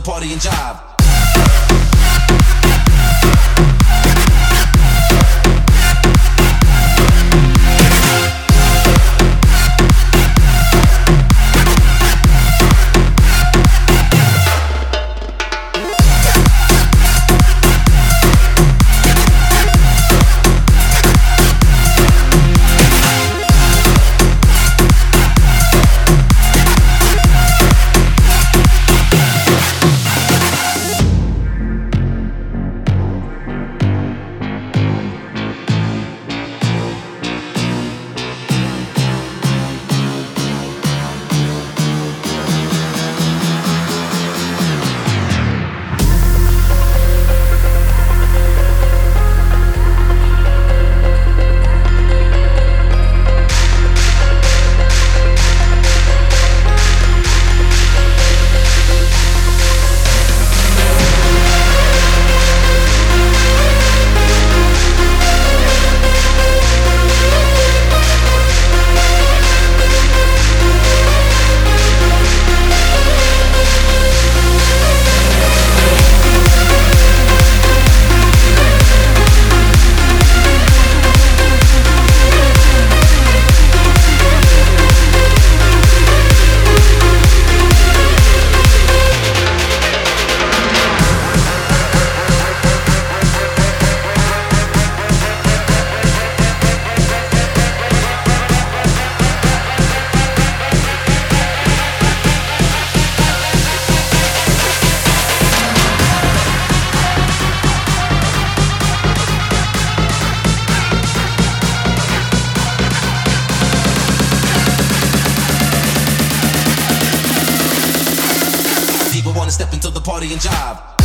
the party and jive. the party and jive.